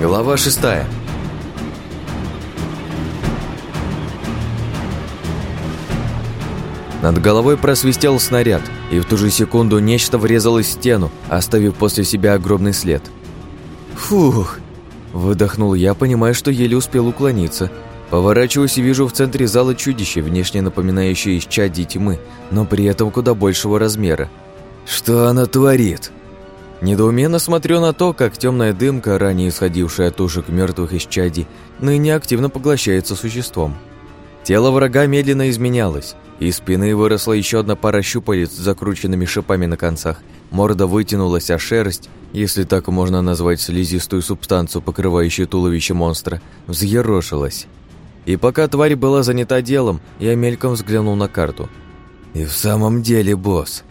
Глава шестая. Над головой просвистел снаряд, и в ту же секунду нечто врезалось в стену, оставив после себя огромный след. «Фух!» – выдохнул я, понимая, что еле успел уклониться. Поворачиваюсь и вижу в центре зала чудище, внешне напоминающее исчадие тьмы, но при этом куда большего размера. «Что она творит?» Недоуменно смотрю на то, как темная дымка, ранее исходившая от тушек мертвых исчадий, ныне активно поглощается существом. Тело врага медленно изменялось, из спины выросла еще одна пара щупалец с закрученными шипами на концах. Морда вытянулась, а шерсть, если так можно назвать слизистую субстанцию, покрывающую туловище монстра, взъерошилась. И пока тварь была занята делом, я мельком взглянул на карту. И в самом деле босс.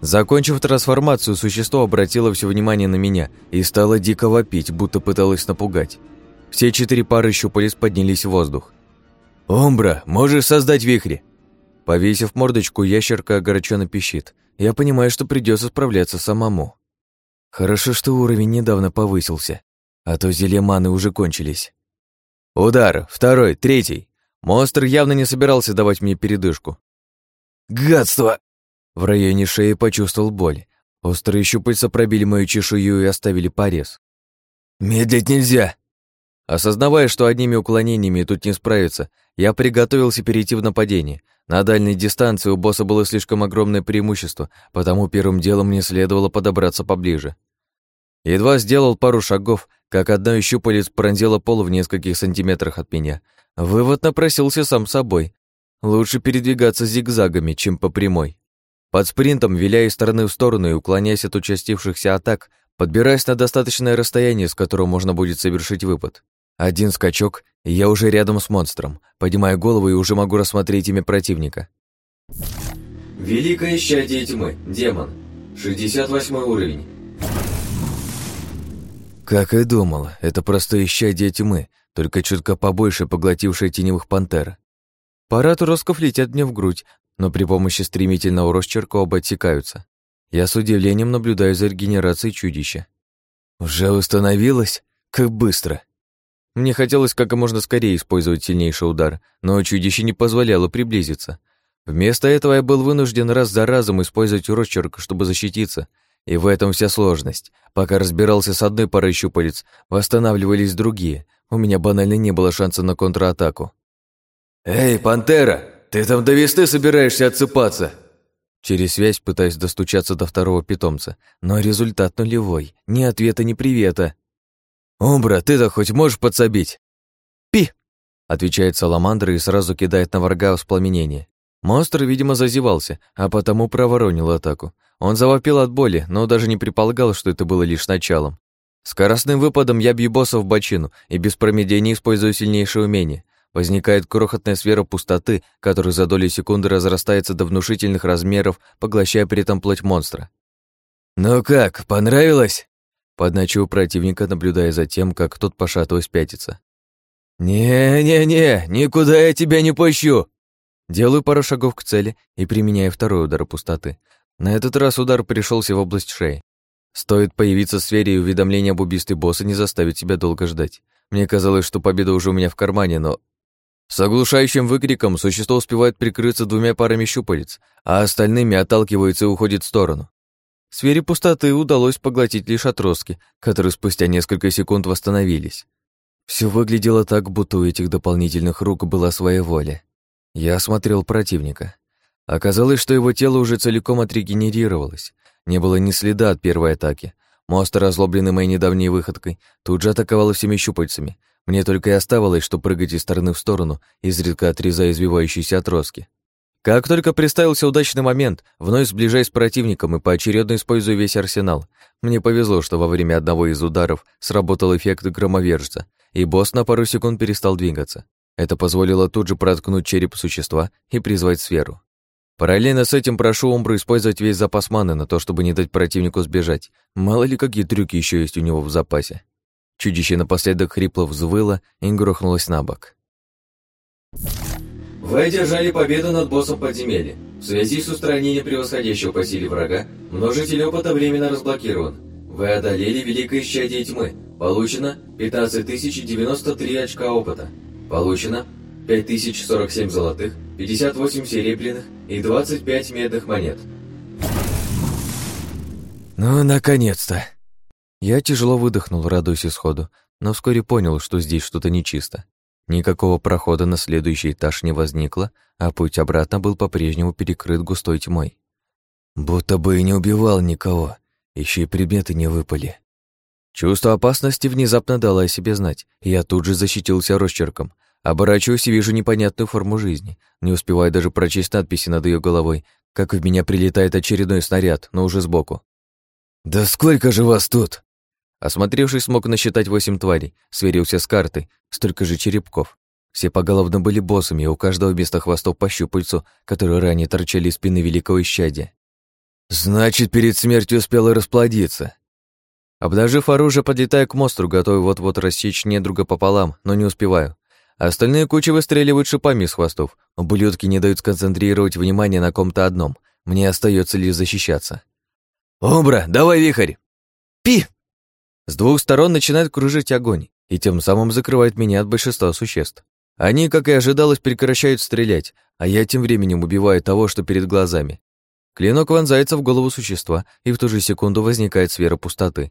Закончив трансформацию, существо обратило все внимание на меня и стало дико вопить, будто пыталось напугать. Все четыре пары щупалец поднялись в воздух. «Омбра, можешь создать вихри?» Повесив мордочку, ящерка огорченно пищит. Я понимаю, что придется справляться самому. Хорошо, что уровень недавно повысился, а то зелья маны уже кончились. Удар, второй, третий. Монстр явно не собирался давать мне передышку. Гадство! В районе шеи почувствовал боль. Острые щупальца пробили мою чешую и оставили порез. «Медлить нельзя!» Осознавая, что одними уклонениями тут не справиться, я приготовился перейти в нападение. На дальней дистанции у босса было слишком огромное преимущество, потому первым делом мне следовало подобраться поближе. Едва сделал пару шагов, как одна из щупалец пронзила пол в нескольких сантиметрах от меня. Вывод напросился сам собой. Лучше передвигаться зигзагами, чем по прямой. Под спринтом, виляя из стороны в сторону и уклоняясь от участившихся атак, подбираясь на достаточное расстояние, с которого можно будет совершить выпад. Один скачок, и я уже рядом с монстром. Поднимаю голову и уже могу рассмотреть имя противника. Великое исчадие тьмы. Демон. 68 уровень. Как и думал, это просто исчадие тьмы, только чутка побольше поглотившее теневых пантер. Пара туросков летят мне в грудь, но при помощи стремительного росчерка оба отсекаются. Я с удивлением наблюдаю за регенерацией чудища. Уже установилось? Как быстро! Мне хотелось как можно скорее использовать сильнейший удар, но чудище не позволяло приблизиться. Вместо этого я был вынужден раз за разом использовать росчерк, чтобы защититься. И в этом вся сложность. Пока разбирался с одной парой щупалец, восстанавливались другие. У меня банально не было шанса на контратаку. «Эй, пантера, ты там до весны собираешься отсыпаться?» Через связь пытаюсь достучаться до второго питомца, но результат нулевой. Ни ответа, ни привета. «Умбра, ты-то хоть можешь подсобить?» «Пи!» — отвечает Саламандра и сразу кидает на врага воспламенение. Монстр, видимо, зазевался, а потому проворонил атаку. Он завопил от боли, но даже не предполагал, что это было лишь началом. Скоростным выпадом я бью босса в бочину и без промедления использую сильнейшее умение. Возникает крохотная сфера пустоты, которая за доли секунды разрастается до внушительных размеров, поглощая при этом плоть монстра. «Ну как, понравилось?» Подначу противника, наблюдая за тем, как тот пошатываясь пятится. «Не-не-не, никуда я тебя не пущу!» Делаю пару шагов к цели и применяю второй удар пустоты. На этот раз удар пришелся в область шеи. Стоит появиться в сфере и уведомление об убийстве босса не заставит себя долго ждать. Мне казалось, что победа уже у меня в кармане, но... С оглушающим выкриком существо успевает прикрыться двумя парами щупалец, а остальными отталкивается и уходит в сторону. Сфере пустоты удалось поглотить лишь отростки, которые спустя несколько секунд восстановились. Все выглядело так, будто у этих дополнительных рук была своя воля. Я осмотрел противника. Оказалось, что его тело уже целиком отрегенерировалось. Не было ни следа от первой атаки. Монстр, озлобленный моей недавней выходкой, тут же атаковал всеми щупальцами. Мне только и оставалось, что прыгать из стороны в сторону, изредка отрезая извивающиеся отростки. Как только представился удачный момент, вновь сближаясь с противником и поочередно используя весь арсенал. Мне повезло, что во время одного из ударов сработал эффект громовержца, и босс на пару секунд перестал двигаться. Это позволило тут же проткнуть череп существа и призвать сферу. Параллельно с этим прошу Умбру использовать весь запас маны на то, чтобы не дать противнику сбежать. Мало ли какие трюки еще есть у него в запасе. Чудище напоследок хрипло взвыло и грохнулось на бок. Вы одержали победу над боссом подземелья. В связи с устранением превосходящего по силе врага, множитель опыта временно разблокирован. Вы одолели Великое Исчадие Тьмы. Получено 15093 очка опыта. Получено 5047 золотых, 58 серебряных и 25 медных монет. Ну, наконец-то. Я тяжело выдохнул, радуясь исходу, но вскоре понял, что здесь что-то нечисто. Никакого прохода на следующий этаж не возникло, а путь обратно был по-прежнему перекрыт густой тьмой. Будто бы и не убивал никого, еще и предметы не выпали. Чувство опасности внезапно дало о себе знать, и я тут же защитился росчерком. Оборачиваюсь и вижу непонятную форму жизни, не успеваю даже прочесть надписи над ее головой, как в меня прилетает очередной снаряд, но уже сбоку. «Да сколько же вас тут?» Осмотревшись, смог насчитать восемь тварей, сверился с картой, столько же черепков. Все поголовно были боссами, и у каждого вместо хвостов по щупальцу, которые ранее торчали из спины великого исчадия. «Значит, перед смертью успела расплодиться». Обнажив оружие, подлетаю к монстру, готовый вот-вот рассечь недруга пополам, но не успеваю. Остальные кучи выстреливают шипами из хвостов, ублюдки не дают сконцентрировать внимание на ком-то одном. Мне остается лишь защищаться. «Умбра, давай вихрь!» «Пи!» С двух сторон начинает кружить огонь, и тем самым закрывает меня от большинства существ. Они, как и ожидалось, прекращают стрелять, а я тем временем убиваю того, что перед глазами. Клинок вонзается в голову существа, и в ту же секунду возникает сфера пустоты.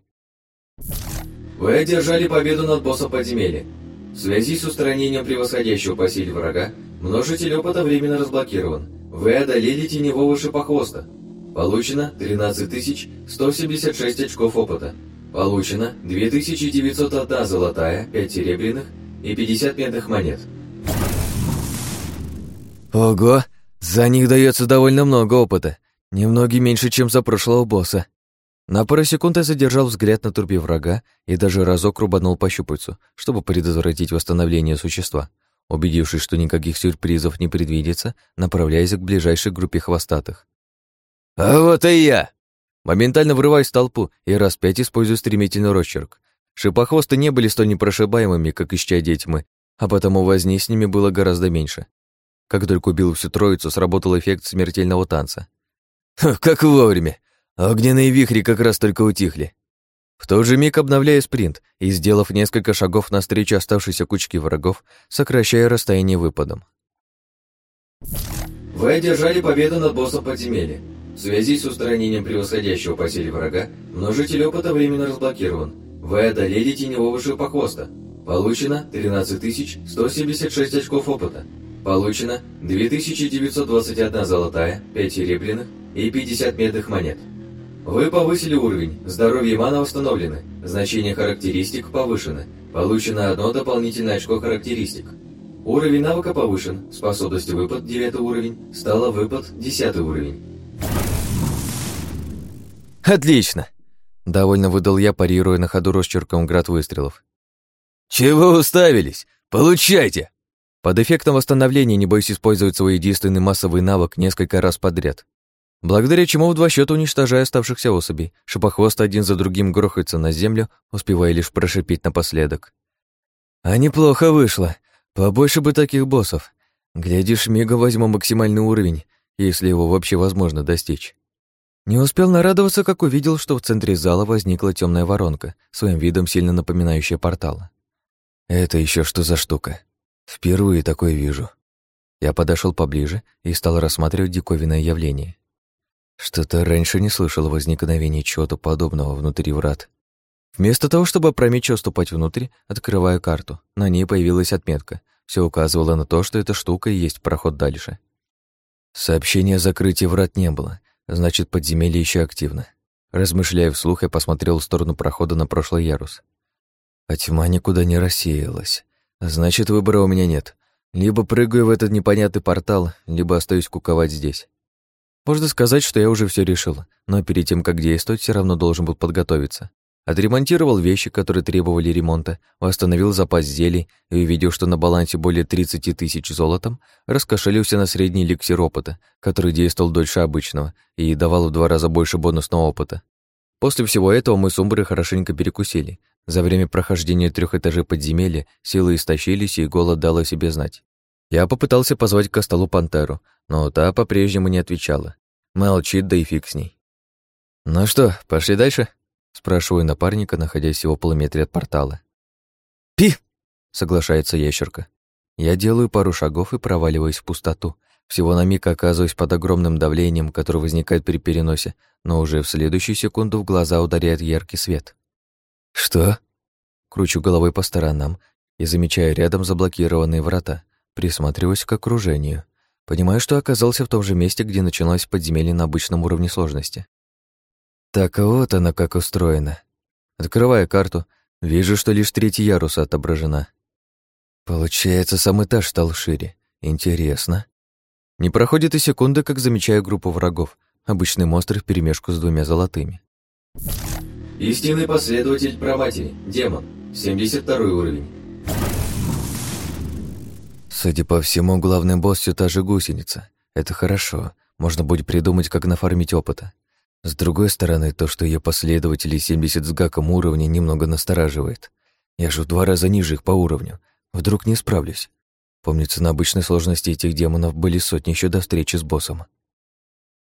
Вы одержали победу над боссом подземелья. В связи с устранением превосходящего по силе врага, множитель опыта временно разблокирован. Вы одолели теневого шипохвоста. Получено 13176 очков опыта. Получено 2901 золотая, 5 серебряных и 50 медных монет. Ого, за них дается довольно много опыта. Немного меньше, чем за прошлого босса. На пару секунд я задержал взгляд на трупе врага и даже разок рубанул по щупальцу, чтобы предотвратить восстановление существа. Убедившись, что никаких сюрпризов не предвидится, направляясь к ближайшей группе хвостатых. «А вот и я!» Моментально врываюсь в толпу и раз пять использую стремительный росчерк. Шипохвосты не были столь непрошибаемыми, как исчадие тьмы, а потому возни с ними было гораздо меньше. Как только убил всю троицу, сработал эффект смертельного танца. как вовремя! Огненные вихри как раз только утихли. В тот же миг обновляю спринт и, сделав несколько шагов навстречу оставшейся кучке врагов, сокращаю расстояние выпадом. Вы одержали победу над боссом подземелья. В связи с устранением превосходящего по силе врага, множитель опыта временно разблокирован. Вы одолели теневого шипохвоста. Получено 13176 очков опыта. Получено 2921 золотая, 5 серебряных и 50 медных монет. Вы повысили уровень, здоровье мана восстановлены, значение характеристик повышено, получено одно дополнительное очко характеристик. Уровень навыка повышен, способность выпад 9 уровень, стала выпад 10 уровень. «Отлично!» — довольно выдал я, парируя на ходу росчерком град выстрелов. «Чего уставились? Получайте!» Под эффектом восстановления не боюсь использовать свой единственный массовый навык несколько раз подряд. Благодаря чему в два счета уничтожая оставшихся особей, шипохвосты один за другим грохаются на землю, успевая лишь прошипеть напоследок. А неплохо вышло. Побольше бы таких боссов. Глядишь, мигом возьму максимальный уровень, если его вообще возможно достичь. Не успел нарадоваться, как увидел, что в центре зала возникла темная воронка, своим видом сильно напоминающая портал. Это еще что за штука? Впервые такое вижу. Я подошел поближе и стал рассматривать диковинное явление. Что-то раньше не слышал о возникновении чего-то подобного внутри врат. Вместо того, чтобы опрометчиво ступать внутрь, открываю карту. На ней появилась отметка. Все указывало на то, что эта штука и есть проход дальше. Сообщения о закрытии врат не было, значит, подземелье еще активно. Размышляя вслух, я посмотрел в сторону прохода на прошлый ярус. А тьма никуда не рассеялась. Значит, выбора у меня нет. Либо прыгаю в этот непонятный портал, либо остаюсь куковать здесь. Можно сказать, что я уже все решил, но перед тем, как действовать, все равно должен был подготовиться. Отремонтировал вещи, которые требовали ремонта, восстановил запас зелий и, увидев, что на балансе более 30 тысяч золотом, раскошелился на средний эликсир опыта, который действовал дольше обычного и давал в два раза больше бонусного опыта. После всего этого мы с Умброй хорошенько перекусили. За время прохождения трех этажей подземелья силы истощились, и голод дал о себе знать. Я попытался позвать к столу пантеру, но та по-прежнему не отвечала. Молчит, да и фиг с ней. «Ну что, пошли дальше?» Спрашиваю напарника, находясь в полуметре от портала. «Пи!» — соглашается ящерка. Я делаю пару шагов и проваливаюсь в пустоту. Всего на миг оказываюсь под огромным давлением, которое возникает при переносе, но уже в следующую секунду в глаза ударяет яркий свет. «Что?» Кручу головой по сторонам и замечаю рядом заблокированные врата, присматриваюсь к окружению. Понимаю, что оказался в том же месте, где началось подземелье на обычном уровне сложности. Так вот она как устроена. Открывая карту, вижу, что лишь третий ярус отображена. Получается, сам этаж стал шире. Интересно. Не проходит и секунды, как замечаю группу врагов. Обычный монстр вперемешку с двумя золотыми. Истинный последователь проматери, демон, 72 уровень. Судя по всему, главный босс все та же гусеница. Это хорошо. Можно будет придумать, как нафармить опыта. С другой стороны, то, что ее последователи 70 с гаком уровня, немного настораживает. Я же в два раза ниже их по уровню. Вдруг не справлюсь. Помнится, на обычной сложности этих демонов были сотни еще до встречи с боссом.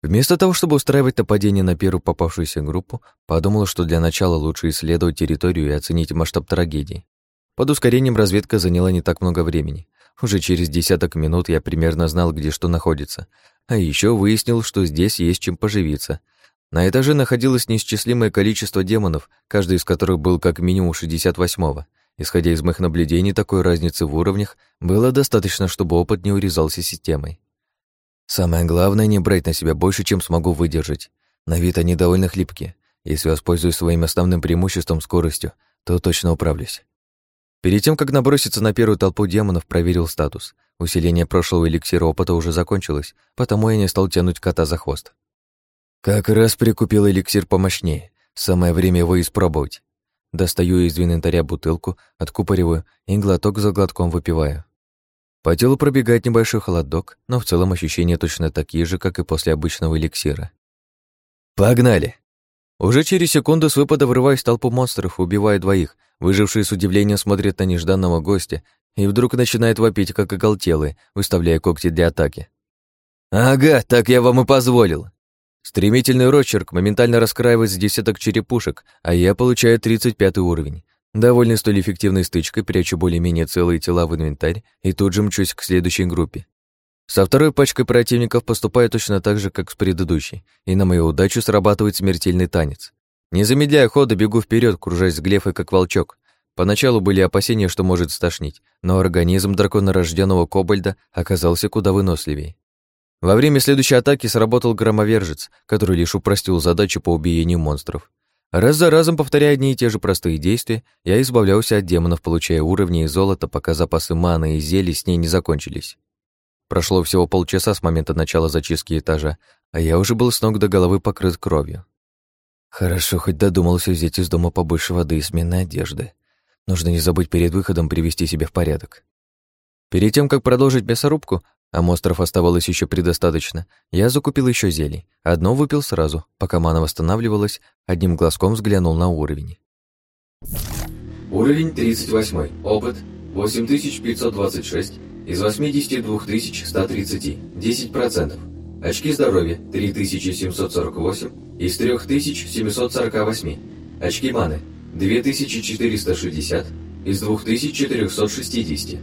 Вместо того, чтобы устраивать нападение на первую попавшуюся группу, подумала, что для начала лучше исследовать территорию и оценить масштаб трагедии. Под ускорением разведка заняла не так много времени. Уже через десяток минут я примерно знал, где что находится. А еще выяснил, что здесь есть чем поживиться. На этаже находилось неисчислимое количество демонов, каждый из которых был как минимум 68-го. Исходя из моих наблюдений, такой разницы в уровнях было достаточно, чтобы опыт не урезался системой. Самое главное — не брать на себя больше, чем смогу выдержать. На вид они довольно хлипкие. Если воспользуюсь своим основным преимуществом скоростью, то точно управлюсь. Перед тем, как наброситься на первую толпу демонов, проверил статус. Усиление прошлого эликсира опыта уже закончилось, потому я не стал тянуть кота за хвост. Как раз прикупил эликсир помощнее. Самое время его испробовать. Достаю из инвентаря бутылку, откупориваю и глоток за глотком выпиваю. По телу пробегает небольшой холодок, но в целом ощущения точно такие же, как и после обычного эликсира. «Погнали!» Уже через секунду с выпада врываюсь в толпу монстров, убивая двоих. Выжившие с удивлением смотрят на нежданного гостя и вдруг начинает вопить, как оголтелые, выставляя когти для атаки. «Ага, так я вам и позволил!» Стремительный росчерк моментально раскраивает с десяток черепушек, а я получаю 35 уровень. Довольно столь эффективной стычкой прячу более-менее целые тела в инвентарь и тут же мчусь к следующей группе. Со второй пачкой противников поступаю точно так же, как с предыдущей, и на мою удачу срабатывает смертельный танец. Не замедляя хода, бегу вперед, кружась с глефой, как волчок. Поначалу были опасения, что может стошнить, но организм драконорожденного кобальда оказался куда выносливее. Во время следующей атаки сработал громовержец, который лишь упростил задачу по убиению монстров. Раз за разом повторяя одни и те же простые действия, я избавлялся от демонов, получая уровни и золото, пока запасы маны и зелий с ней не закончились. Прошло всего полчаса с момента начала зачистки этажа, а я уже был с ног до головы покрыт кровью. Хорошо, хоть додумался взять из дома побольше воды и сменной одежды. Нужно не забыть перед выходом привести себя в порядок. Перед тем, как продолжить мясорубку, а монстров оставалось еще предостаточно, я закупил еще зелий. Одно выпил сразу, пока мана восстанавливалась, одним глазком взглянул на уровень. Уровень 38. Опыт 8526 из 82 130, 10%. Очки здоровья 3748 из 3748. Очки маны 2460 из 2460.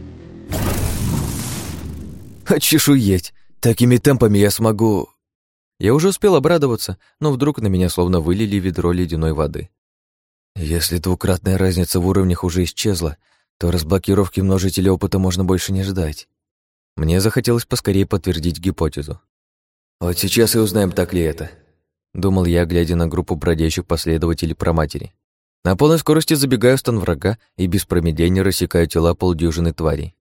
Очешуеть! Такими темпами я смогу... Я уже успел обрадоваться, но вдруг на меня словно вылили ведро ледяной воды. Если двукратная разница в уровнях уже исчезла, то разблокировки множителя опыта можно больше не ждать. Мне захотелось поскорее подтвердить гипотезу. «Вот сейчас и узнаем, так ли это», — думал я, глядя на группу бродящих последователей проматери. На полной скорости забегаю в стан врага и без промедления рассекаю тела полдюжины тварей.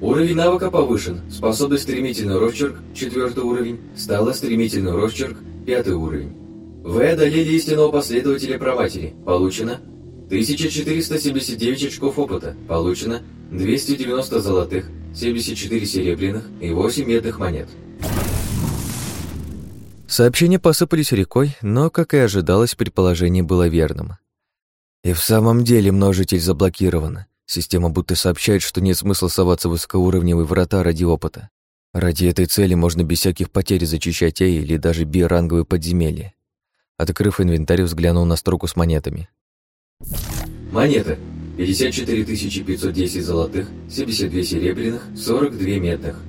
Уровень навыка повышен. Способность стремительный росчерк, четвертый уровень, стала стремительный росчерк, пятый уровень. Вы одолели истинного последователя проматери. Получено 1479 очков опыта. Получено 290 золотых, 74 серебряных и 8 медных монет. Сообщения посыпались рекой, но, как и ожидалось, предположение было верным. И в самом деле множитель заблокирован. Система будто сообщает, что нет смысла соваться в высокоуровневые врата ради опыта. Ради этой цели можно без всяких потерь зачищать А или даже Б-ранговые подземелья. Открыв инвентарь, взглянул на строку с монетами. Монеты. 54 510 золотых, 72 серебряных, 42 медных.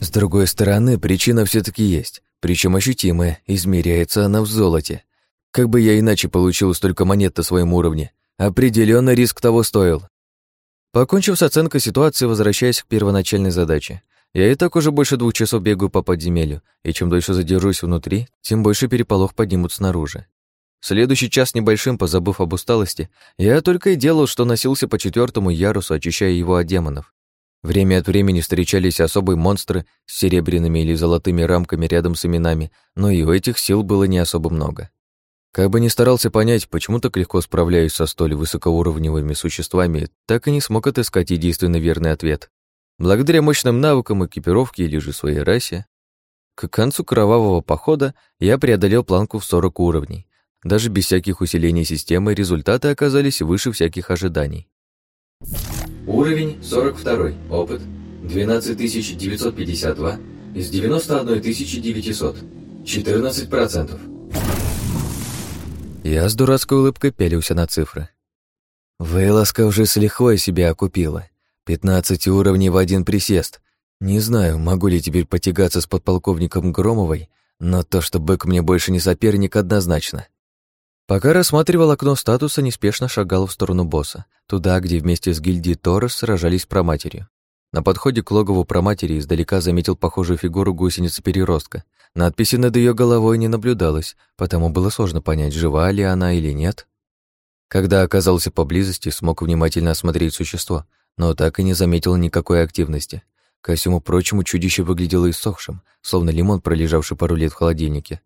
С другой стороны, причина все таки есть, причем ощутимая, измеряется она в золоте. Как бы я иначе получил столько монет на своем уровне? Определенно риск того стоил. Покончив с оценкой ситуации, возвращаясь к первоначальной задаче. Я и так уже больше двух часов бегаю по подземелью, и чем дольше задержусь внутри, тем больше переполох поднимут снаружи. Следующий час небольшим, позабыв об усталости, я только и делал, что носился по четвертому ярусу, очищая его от демонов. Время от времени встречались особые монстры с серебряными или золотыми рамками рядом с именами, но и у этих сил было не особо много. Как бы ни старался понять, почему так легко справляюсь со столь высокоуровневыми существами, так и не смог отыскать единственно верный ответ. Благодаря мощным навыкам экипировки или же своей расе, к концу кровавого похода я преодолел планку в 40 уровней. Даже без всяких усилений системы результаты оказались выше всяких ожиданий. Уровень 42, опыт 12952 из 91900, 14%. Я с дурацкой улыбкой пялился на цифры. Вейлоска уже с лихвой себя окупила. Пятнадцать уровней в один присест. Не знаю, могу ли теперь потягаться с подполковником Громовой, но то, что бык мне больше не соперник, однозначно. Пока рассматривал окно статуса, неспешно шагал в сторону босса, туда, где вместе с гильдией Торос сражались проматерью. На подходе к логову проматери издалека заметил похожую фигуру гусеницы-переростка. Надписи над ее головой не наблюдалось, потому было сложно понять, жива ли она или нет. Когда оказался поблизости, смог внимательно осмотреть существо, но так и не заметил никакой активности. Ко всему прочему, чудище выглядело иссохшим, словно лимон, пролежавший пару лет в холодильнике.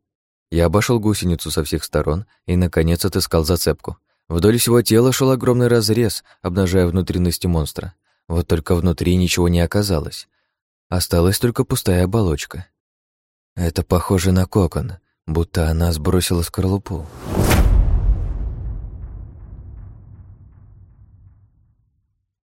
Я обошел гусеницу со всех сторон и, наконец, отыскал зацепку. Вдоль всего тела шел огромный разрез, обнажая внутренности монстра. Вот только внутри ничего не оказалось. Осталась только пустая оболочка. Это похоже на кокон, будто она сбросила скорлупу.